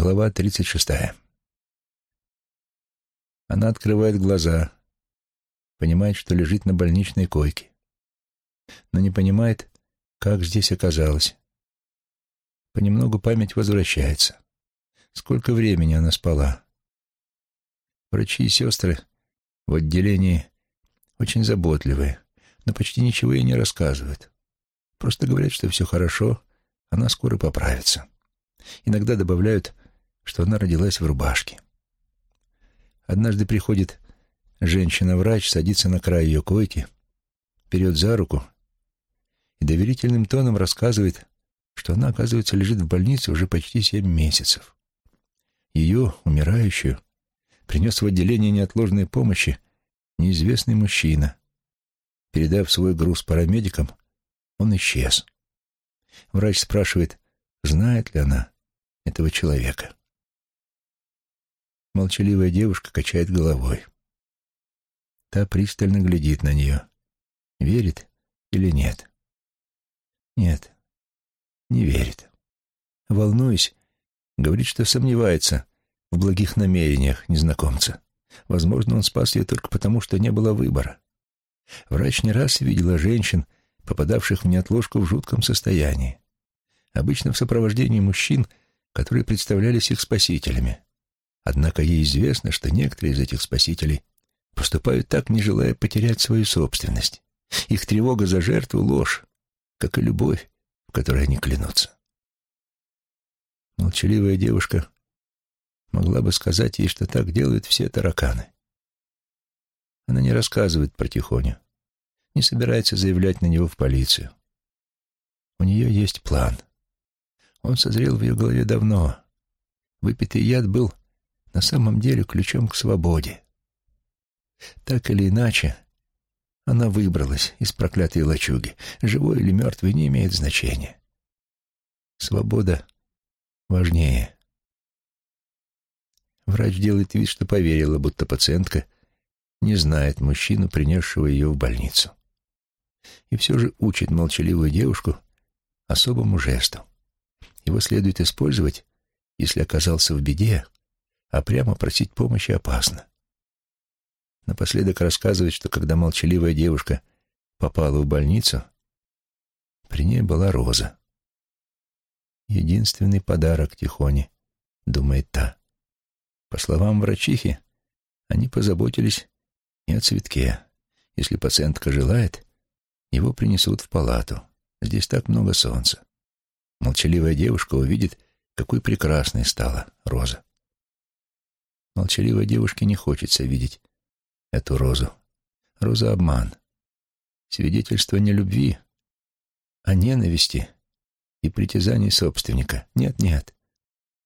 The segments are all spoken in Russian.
Глава тридцать шестая. Она открывает глаза, понимает, что лежит на больничной койке, но не понимает, как здесь оказалось. Понемногу память возвращается. Сколько времени она спала? Врачи и сестры в отделении очень заботливые, но почти ничего ей не рассказывают. Просто говорят, что все хорошо, она скоро поправится. Иногда добавляют, что она родилась в рубашке. Однажды приходит женщина-врач, садится на край ее койки, берет за руку и доверительным тоном рассказывает, что она, оказывается, лежит в больнице уже почти семь месяцев. Ее, умирающую, принес в отделение неотложной помощи неизвестный мужчина. Передав свой груз парамедикам, он исчез. Врач спрашивает, знает ли она этого человека. Молчаливая девушка качает головой. Та пристально глядит на нее. Верит или нет? Нет, не верит. Волнуясь, говорит, что сомневается в благих намерениях незнакомца. Возможно, он спас ее только потому, что не было выбора. Врач не раз видела женщин, попадавших в неотложку в жутком состоянии. Обычно в сопровождении мужчин, которые представлялись их спасителями. Однако ей известно, что некоторые из этих спасителей поступают так, не желая потерять свою собственность. Их тревога за жертву — ложь, как и любовь, в которой они клянутся. Молчаливая девушка могла бы сказать ей, что так делают все тараканы. Она не рассказывает про Тихоню, не собирается заявлять на него в полицию. У нее есть план. Он созрел в ее голове давно. Выпитый яд был на самом деле ключом к свободе. Так или иначе, она выбралась из проклятой лачуги. Живой или мертвый не имеет значения. Свобода важнее. Врач делает вид, что поверила, будто пациентка не знает мужчину, принесшего ее в больницу. И все же учит молчаливую девушку особому жесту. Его следует использовать, если оказался в беде, а прямо просить помощи опасно. Напоследок рассказывает, что когда молчаливая девушка попала в больницу, при ней была роза. Единственный подарок Тихоне, думает та. По словам врачихи, они позаботились и о цветке. Если пациентка желает, его принесут в палату. Здесь так много солнца. Молчаливая девушка увидит, какой прекрасной стала роза. Молчаливой девушке не хочется видеть эту розу. Роза — обман. Свидетельство не любви, а ненависти и притязаний собственника. Нет-нет,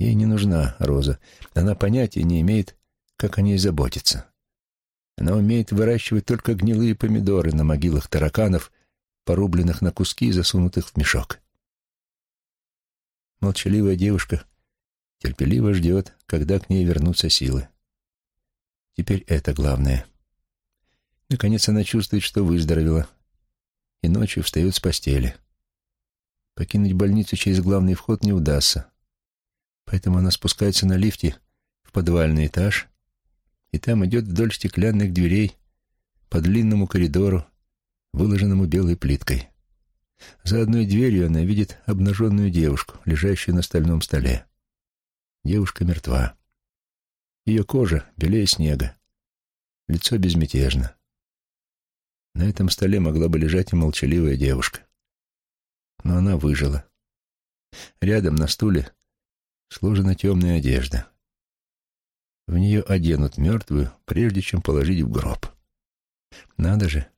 ей не нужна роза. Она понятия не имеет, как о ней заботиться. Она умеет выращивать только гнилые помидоры на могилах тараканов, порубленных на куски и засунутых в мешок. Молчаливая девушка терпеливо ждет, когда к ней вернутся силы. Теперь это главное. Наконец она чувствует, что выздоровела, и ночью встает с постели. Покинуть больницу через главный вход не удастся, поэтому она спускается на лифте в подвальный этаж и там идет вдоль стеклянных дверей по длинному коридору, выложенному белой плиткой. За одной дверью она видит обнаженную девушку, лежащую на стальном столе. Девушка мертва. Ее кожа белее снега. Лицо безмятежно. На этом столе могла бы лежать и молчаливая девушка. Но она выжила. Рядом на стуле сложена темная одежда. В нее оденут мертвую, прежде чем положить в гроб. Надо же,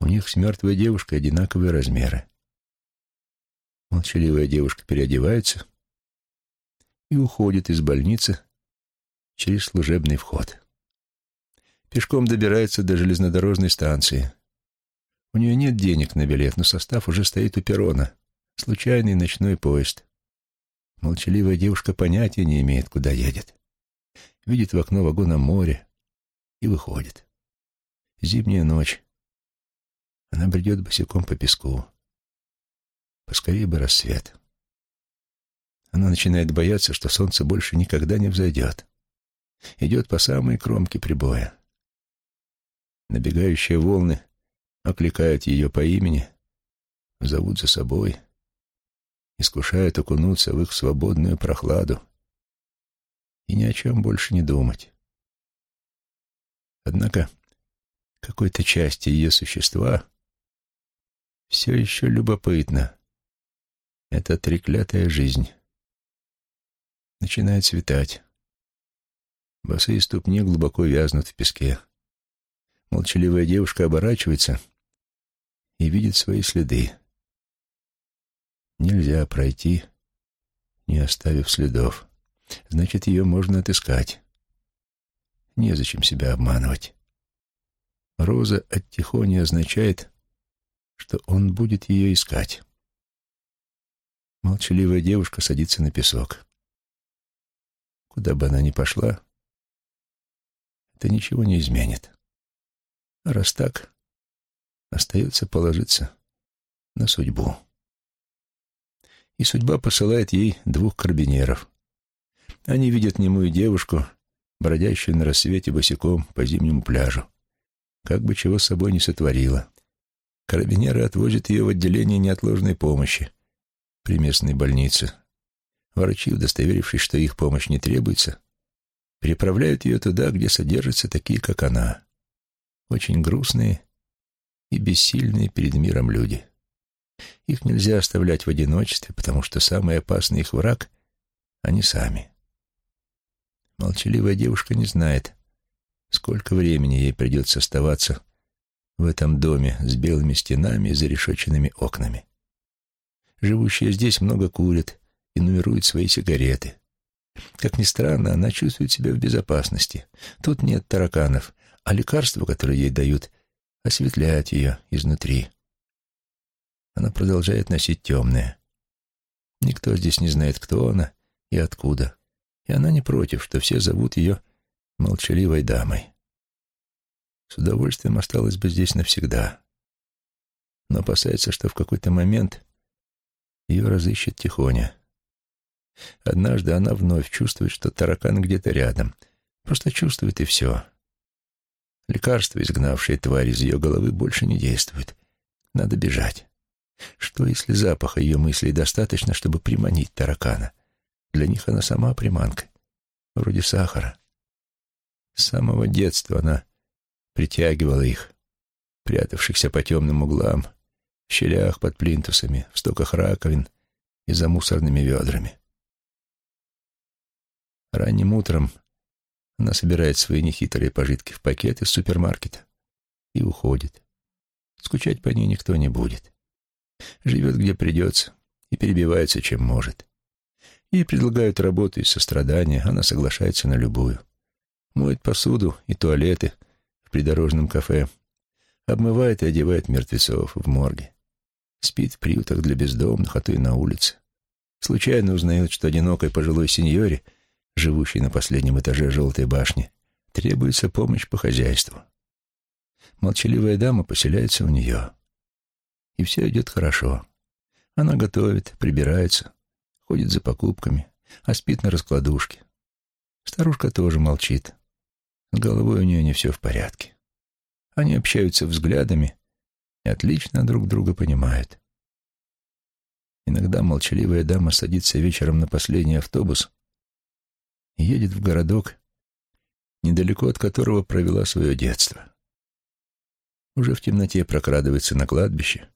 у них с мертвой девушкой одинаковые размеры. Молчаливая девушка переодевается и уходит из больницы через служебный вход. Пешком добирается до железнодорожной станции. У нее нет денег на билет, но состав уже стоит у перрона. Случайный ночной поезд. Молчаливая девушка понятия не имеет, куда едет видит в окно вагона море и выходит. Зимняя ночь. Она бредет босиком по песку. Поскорее бы рассвет. Она начинает бояться, что солнце больше никогда не взойдет. Идет по самой кромке прибоя. Набегающие волны окликают ее по имени, зовут за собой, искушают окунуться в их свободную прохладу и ни о чем больше не думать. Однако какой-то части ее существа все еще любопытно. Это треклятая жизнь. Начинает светать. Босые ступни глубоко вязнут в песке. Молчаливая девушка оборачивается и видит свои следы. Нельзя пройти, не оставив следов. Значит, ее можно отыскать. Незачем себя обманывать. Роза от Тихони означает, что он будет ее искать. Молчаливая девушка садится на песок. Куда бы она ни пошла, это ничего не изменит. А раз так, остается положиться на судьбу. И судьба посылает ей двух карбинеров. Они видят немую девушку, бродящую на рассвете босиком по зимнему пляжу. Как бы чего с собой не сотворила. Карабинеры отвозят ее в отделение неотложной помощи при местной больнице. Врачи, удостоверившись, что их помощь не требуется, переправляют ее туда, где содержатся такие, как она. Очень грустные и бессильные перед миром люди. Их нельзя оставлять в одиночестве, потому что самый опасный их враг — они сами. Молчаливая девушка не знает, сколько времени ей придется оставаться в этом доме с белыми стенами и зарешоченными окнами. Живущие здесь много курят и нумеруют свои сигареты. Как ни странно, она чувствует себя в безопасности. Тут нет тараканов, а лекарства, которые ей дают, осветляют ее изнутри. Она продолжает носить темное. Никто здесь не знает, кто она и откуда. И она не против, что все зовут ее молчаливой дамой. С удовольствием осталась бы здесь навсегда. Но опасается, что в какой-то момент ее разыщет Тихоня. Однажды она вновь чувствует, что таракан где-то рядом. Просто чувствует и все. Лекарство, изгнавшее тварь из ее головы, больше не действует. Надо бежать. Что, если запаха ее мыслей достаточно, чтобы приманить таракана? Для них она сама приманка, вроде сахара. С самого детства она притягивала их, прятавшихся по темным углам, в щелях под плинтусами, в стоках раковин и за мусорными ведрами. Ранним утром она собирает свои нехитрые пожитки в пакет из супермаркета и уходит. Скучать по ней никто не будет. Живет где придется и перебивается, чем может. Ей предлагают работу из сострадания, она соглашается на любую. Моет посуду и туалеты в придорожном кафе, обмывает и одевает мертвецов в морге. Спит в приютах для бездомных, а то и на улице. Случайно узнает, что одинокой пожилой сеньоре — живущей на последнем этаже желтой башни, требуется помощь по хозяйству. Молчаливая дама поселяется у нее. И все идет хорошо. Она готовит, прибирается, ходит за покупками, а спит на раскладушке. Старушка тоже молчит. С головой у нее не все в порядке. Они общаются взглядами и отлично друг друга понимают. Иногда молчаливая дама садится вечером на последний автобус едет в городок, недалеко от которого провела свое детство. Уже в темноте прокрадывается на кладбище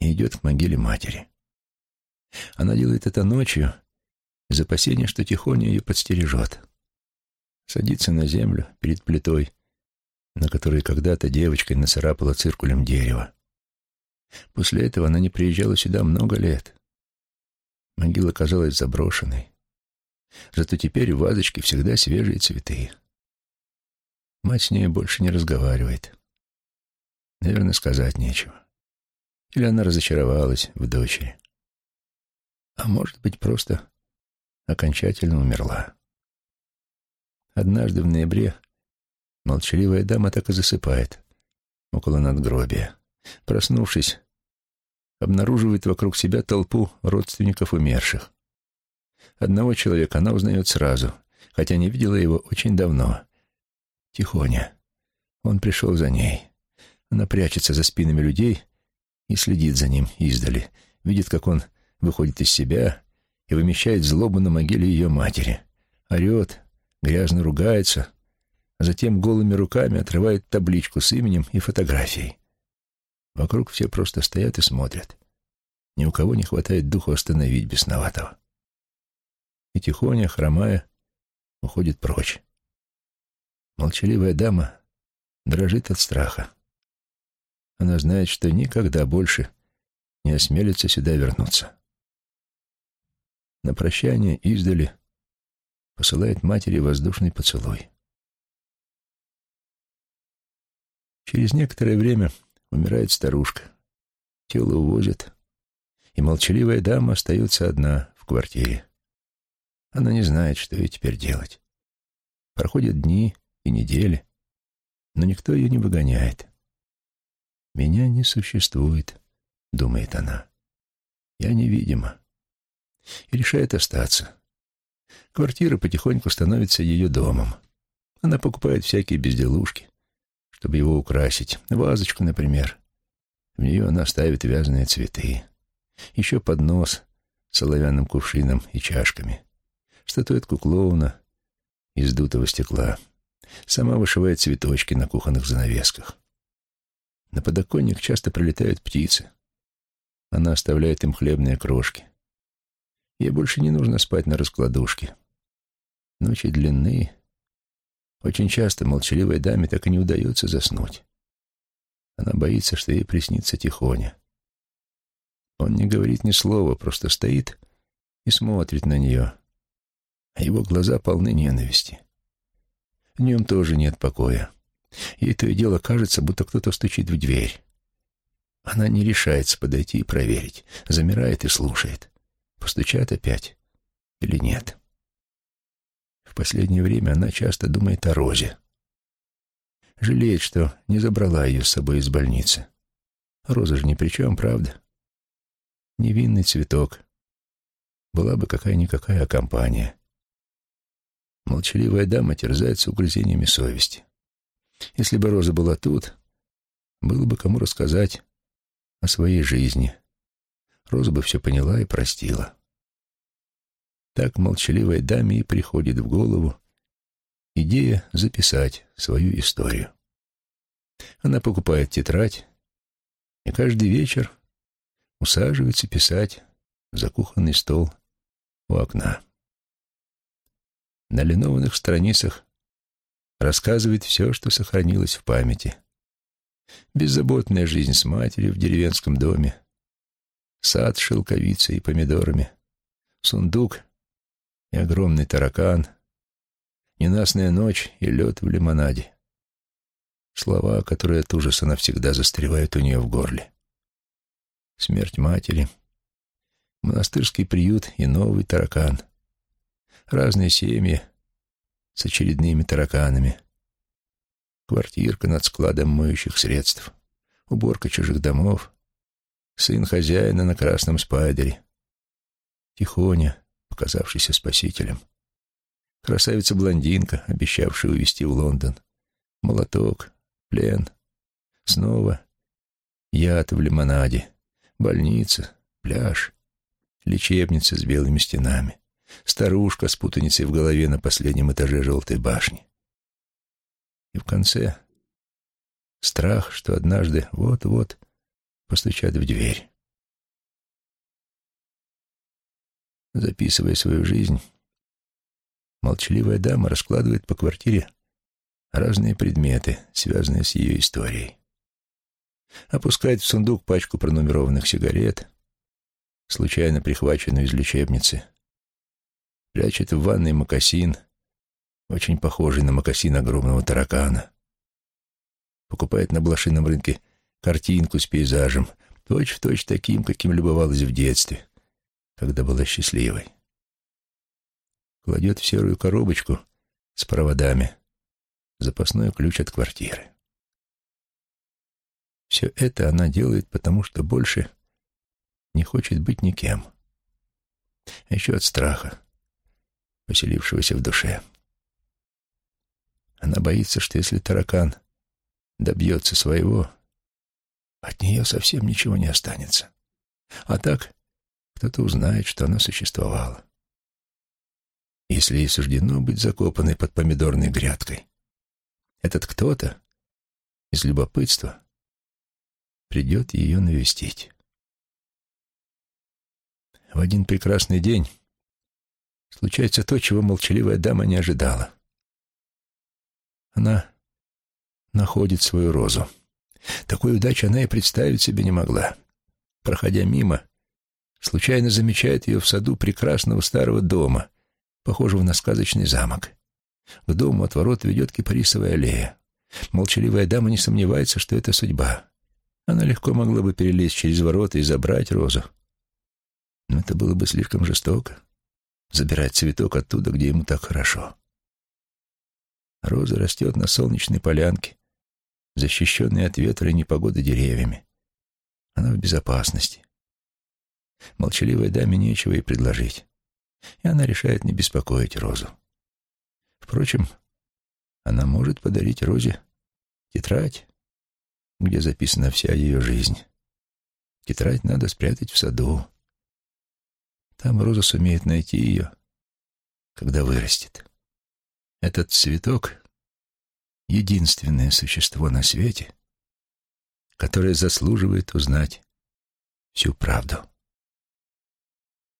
и идет к могиле матери. Она делает это ночью из опасения, что Тихоня ее подстережет. Садится на землю перед плитой, на которой когда-то девочкой нацарапала циркулем дерево. После этого она не приезжала сюда много лет. Могила казалась заброшенной. Зато теперь в вазочке всегда свежие цветы. Мать с ней больше не разговаривает. Наверное, сказать нечего. Или она разочаровалась в дочери. А может быть, просто окончательно умерла. Однажды в ноябре молчаливая дама так и засыпает около надгробия. Проснувшись, обнаруживает вокруг себя толпу родственников умерших. Одного человека она узнает сразу, хотя не видела его очень давно. Тихоня. Он пришел за ней. Она прячется за спинами людей и следит за ним издали. Видит, как он выходит из себя и вымещает злобу на могиле ее матери. Орет, грязно ругается, а затем голыми руками отрывает табличку с именем и фотографией. Вокруг все просто стоят и смотрят. Ни у кого не хватает духу остановить бесноватого. И тихоня, хромая, уходит прочь. Молчаливая дама дрожит от страха. Она знает, что никогда больше не осмелится сюда вернуться. На прощание издали посылает матери воздушный поцелуй. Через некоторое время умирает старушка. Тело увозят, и молчаливая дама остается одна в квартире. Она не знает, что ей теперь делать. Проходят дни и недели, но никто ее не выгоняет. «Меня не существует», — думает она. «Я невидима». И решает остаться. Квартира потихоньку становится ее домом. Она покупает всякие безделушки, чтобы его украсить. Вазочку, например. В нее она ставит вязаные цветы. Еще поднос с оловянным кувшином и чашками. Статуэтку клоуна из дутого стекла. Сама вышивает цветочки на кухонных занавесках. На подоконник часто прилетают птицы. Она оставляет им хлебные крошки. Ей больше не нужно спать на раскладушке. Ночи длинны. Очень часто молчаливой даме так и не удается заснуть. Она боится, что ей приснится тихоня. Он не говорит ни слова, просто стоит и смотрит на нее. А его глаза полны ненависти. В нем тоже нет покоя. Ей то и дело кажется, будто кто-то стучит в дверь. Она не решается подойти и проверить. Замирает и слушает. Постучат опять или нет. В последнее время она часто думает о Розе. Жалеет, что не забрала ее с собой из больницы. Роза же ни при чем, правда? Невинный цветок. Была бы какая-никакая компания. Молчаливая дама терзается угрызениями совести. Если бы Роза была тут, было бы кому рассказать о своей жизни. Роза бы все поняла и простила. Так молчаливой даме и приходит в голову идея записать свою историю. Она покупает тетрадь и каждый вечер усаживается писать за кухонный стол у окна. На линованных страницах рассказывает все, что сохранилось в памяти. Беззаботная жизнь с матерью в деревенском доме, сад с шелковицей и помидорами, сундук и огромный таракан, ненастная ночь и лед в лимонаде. Слова, которые от ужаса навсегда застревают у нее в горле. Смерть матери, монастырский приют и новый таракан. Разные семьи с очередными тараканами. Квартирка над складом моющих средств. Уборка чужих домов. Сын хозяина на красном спайдере. Тихоня, показавшийся спасителем. Красавица-блондинка, обещавшая увезти в Лондон. Молоток, плен. Снова яд в лимонаде. Больница, пляж, лечебница с белыми стенами. Старушка с путаницей в голове на последнем этаже желтой башни. И в конце страх, что однажды вот-вот постучат в дверь. Записывая свою жизнь, молчаливая дама раскладывает по квартире разные предметы, связанные с ее историей. Опускает в сундук пачку пронумерованных сигарет, случайно прихваченную из лечебницы, прячет в ванной мокасин, очень похожий на мокасин огромного таракана. Покупает на блошином рынке картинку с пейзажем, точь-в-точь точь таким, каким любовалась в детстве когда была счастливой. Кладет в серую коробочку с проводами запасной ключ от квартиры. Все это она делает, потому что больше не хочет быть никем. А еще от страха, поселившегося в душе. Она боится, что если таракан добьется своего, от нее совсем ничего не останется. А так кто-то узнает, что она существовала. Если ей суждено быть закопанной под помидорной грядкой, этот кто-то из любопытства придет ее навестить. В один прекрасный день случается то, чего молчаливая дама не ожидала. Она находит свою розу. Такой удачи она и представить себе не могла. Проходя мимо, случайно замечает ее в саду прекрасного старого дома, похожего на сказочный замок. К дому от ворот ведет кипарисовая аллея. Молчаливая дама не сомневается, что это судьба. Она легко могла бы перелезть через ворота и забрать розу. Но это было бы слишком жестоко — забирать цветок оттуда, где ему так хорошо. Роза растет на солнечной полянке, защищенной от ветра и непогоды деревьями. Она в безопасности. Молчаливой даме нечего ей предложить, и она решает не беспокоить Розу. Впрочем, она может подарить Розе тетрадь, где записана вся ее жизнь. Тетрадь надо спрятать в саду. Там Роза сумеет найти ее, когда вырастет. Этот цветок — единственное существо на свете, которое заслуживает узнать всю правду.